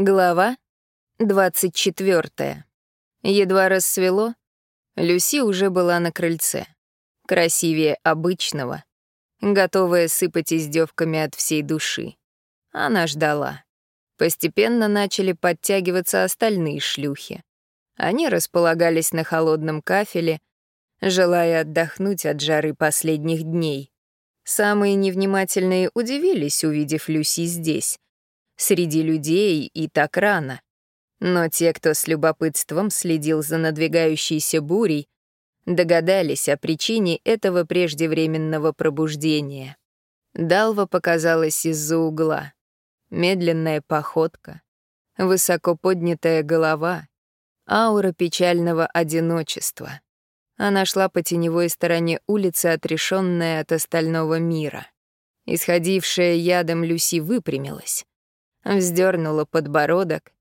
Глава 24. Едва рассвело, Люси уже была на крыльце. Красивее обычного, готовая сыпать издевками от всей души. Она ждала. Постепенно начали подтягиваться остальные шлюхи. Они располагались на холодном кафеле, желая отдохнуть от жары последних дней. Самые невнимательные удивились, увидев Люси здесь, среди людей и так рано. Но те, кто с любопытством следил за надвигающейся бурей, догадались о причине этого преждевременного пробуждения. Далва показалась из-за угла. Медленная походка, высоко поднятая голова, аура печального одиночества. Она шла по теневой стороне улицы, отрешенная от остального мира. Исходившая ядом Люси выпрямилась вздернула подбородок,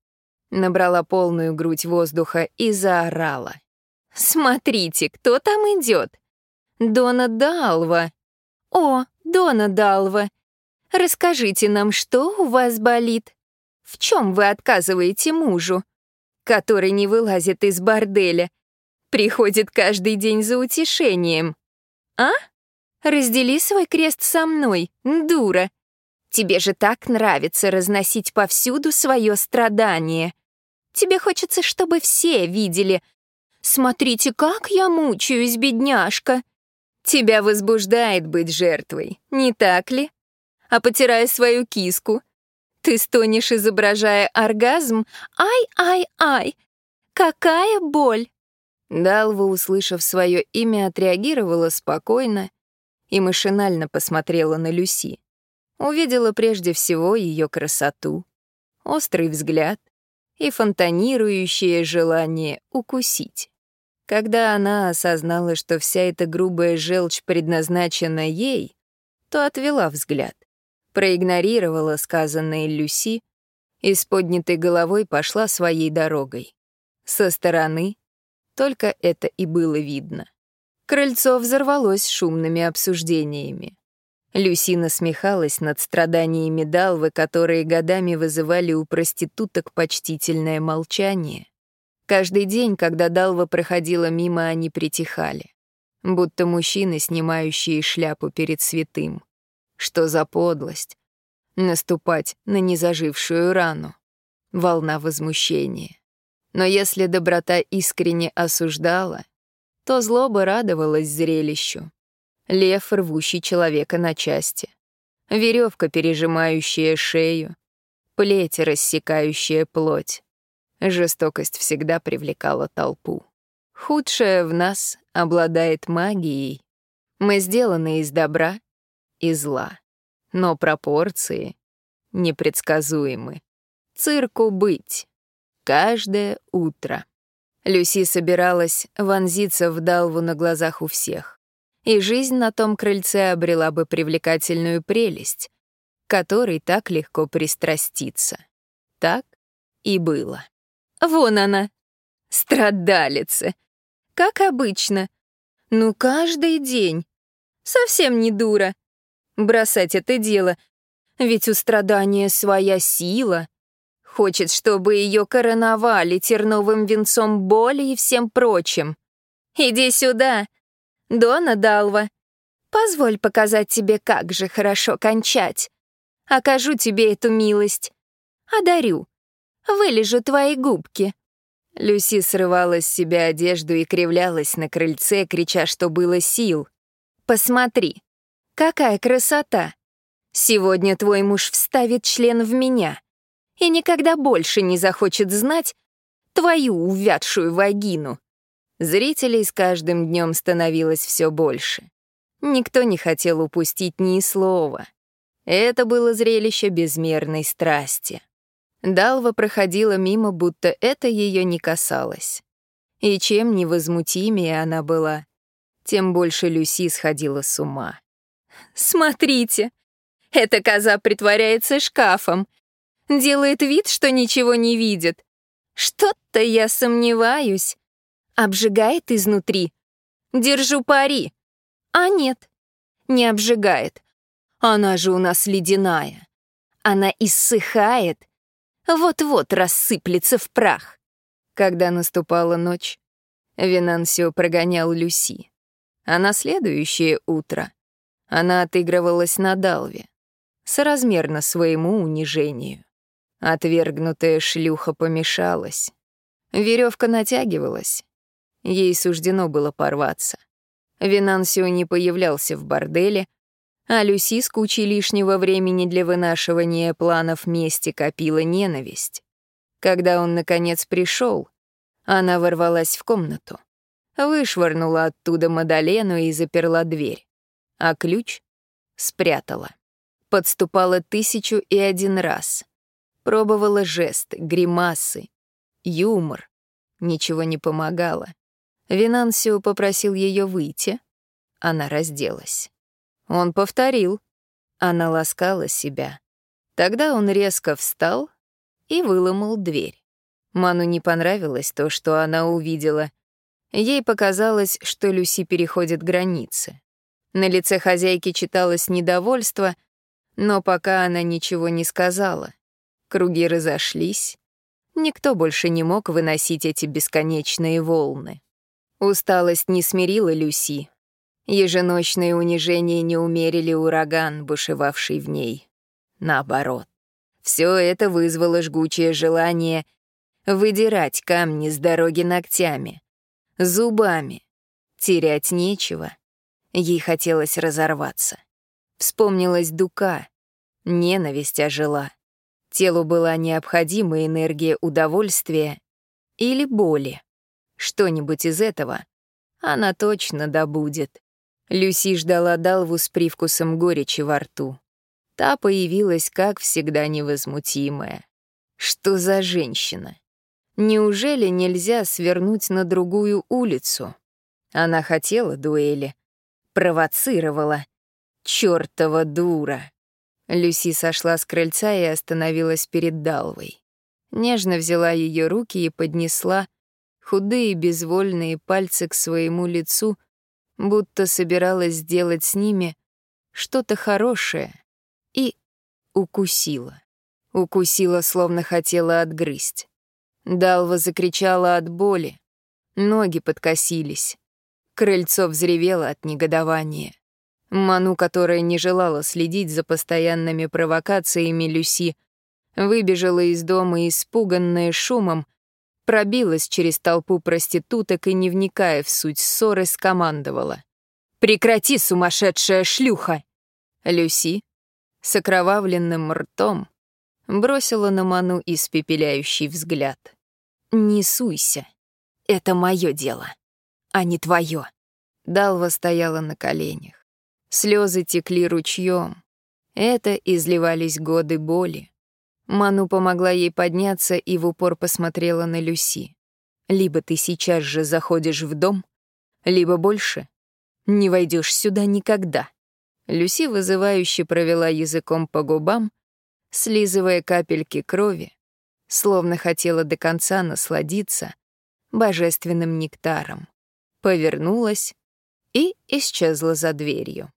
набрала полную грудь воздуха и заорала. «Смотрите, кто там идет? Дона Далва! О, Дона Далва! Расскажите нам, что у вас болит? В чем вы отказываете мужу, который не вылазит из борделя, приходит каждый день за утешением? А? Раздели свой крест со мной, дура!» Тебе же так нравится разносить повсюду свое страдание. Тебе хочется, чтобы все видели. Смотрите, как я мучаюсь, бедняжка. Тебя возбуждает быть жертвой, не так ли? А потирая свою киску, ты стонешь, изображая оргазм. Ай-ай-ай! Какая боль! Далва, услышав свое имя, отреагировала спокойно и машинально посмотрела на Люси. Увидела прежде всего ее красоту, острый взгляд и фонтанирующее желание укусить. Когда она осознала, что вся эта грубая желчь предназначена ей, то отвела взгляд, проигнорировала сказанное Люси и с поднятой головой пошла своей дорогой. Со стороны только это и было видно. Крыльцо взорвалось шумными обсуждениями. Люси насмехалась над страданиями Далвы, которые годами вызывали у проституток почтительное молчание. Каждый день, когда Далва проходила мимо, они притихали. Будто мужчины, снимающие шляпу перед святым. Что за подлость? Наступать на незажившую рану. Волна возмущения. Но если доброта искренне осуждала, то злоба радовалась зрелищу лев, рвущий человека на части, веревка, пережимающая шею, плеть, рассекающая плоть. Жестокость всегда привлекала толпу. Худшее в нас обладает магией. Мы сделаны из добра и зла, но пропорции непредсказуемы. Цирку быть. Каждое утро. Люси собиралась вонзиться в Далву на глазах у всех и жизнь на том крыльце обрела бы привлекательную прелесть, которой так легко пристраститься. Так и было. Вон она, страдалица. Как обычно. Ну, каждый день. Совсем не дура. Бросать это дело, ведь у страдания своя сила. Хочет, чтобы ее короновали терновым венцом боли и всем прочим. Иди сюда, Дона Далва, позволь показать тебе, как же хорошо кончать. Окажу тебе эту милость. Одарю. Вылежу твои губки». Люси срывала с себя одежду и кривлялась на крыльце, крича, что было сил. «Посмотри, какая красота! Сегодня твой муж вставит член в меня и никогда больше не захочет знать твою увядшую вагину. Зрителей с каждым днем становилось все больше. Никто не хотел упустить ни слова. Это было зрелище безмерной страсти. Далва проходила мимо, будто это ее не касалось. И чем невозмутимее она была, тем больше Люси сходила с ума. «Смотрите, эта коза притворяется шкафом, делает вид, что ничего не видит. Что-то я сомневаюсь, Обжигает изнутри. Держу пари. А нет, не обжигает. Она же у нас ледяная. Она иссыхает, вот-вот рассыплется в прах. Когда наступала ночь, Винансио прогонял Люси. А на следующее утро она отыгрывалась на Далве, соразмерно своему унижению. Отвергнутая шлюха помешалась. Веревка натягивалась. Ей суждено было порваться. Винансио не появлялся в борделе, а Люси с кучей лишнего времени для вынашивания планов мести копила ненависть. Когда он, наконец, пришел, она ворвалась в комнату, вышвырнула оттуда Мадалену и заперла дверь, а ключ спрятала. Подступала тысячу и один раз. Пробовала жест, гримасы, юмор. Ничего не помогало. Винансио попросил ее выйти. Она разделась. Он повторил. Она ласкала себя. Тогда он резко встал и выломал дверь. Ману не понравилось то, что она увидела. Ей показалось, что Люси переходит границы. На лице хозяйки читалось недовольство, но пока она ничего не сказала. Круги разошлись. Никто больше не мог выносить эти бесконечные волны. Усталость не смирила Люси. Еженочные унижения не умерили ураган, бушевавший в ней. Наоборот. Все это вызвало жгучее желание выдирать камни с дороги ногтями, зубами. Терять нечего. Ей хотелось разорваться. Вспомнилась дука. Ненависть ожила. Телу была необходима энергия удовольствия или боли. Что-нибудь из этого она точно добудет. Люси ждала Далву с привкусом горечи во рту. Та появилась, как всегда, невозмутимая. Что за женщина? Неужели нельзя свернуть на другую улицу? Она хотела дуэли, провоцировала. Чёртова дура. Люси сошла с крыльца и остановилась перед Далвой. Нежно взяла ее руки и поднесла худые безвольные пальцы к своему лицу, будто собиралась сделать с ними что-то хорошее, и укусила. Укусила, словно хотела отгрызть. Далва закричала от боли. Ноги подкосились. Крыльцо взревело от негодования. Ману, которая не желала следить за постоянными провокациями Люси, выбежала из дома, испуганная шумом, пробилась через толпу проституток и, не вникая в суть ссоры, скомандовала. «Прекрати, сумасшедшая шлюха!» Люси с окровавленным ртом бросила на Ману испепеляющий взгляд. «Не суйся. Это мое дело, а не твое». Далва стояла на коленях. Слезы текли ручьем. Это изливались годы боли. Ману помогла ей подняться и в упор посмотрела на Люси. «Либо ты сейчас же заходишь в дом, либо больше не войдешь сюда никогда». Люси вызывающе провела языком по губам, слизывая капельки крови, словно хотела до конца насладиться божественным нектаром. Повернулась и исчезла за дверью.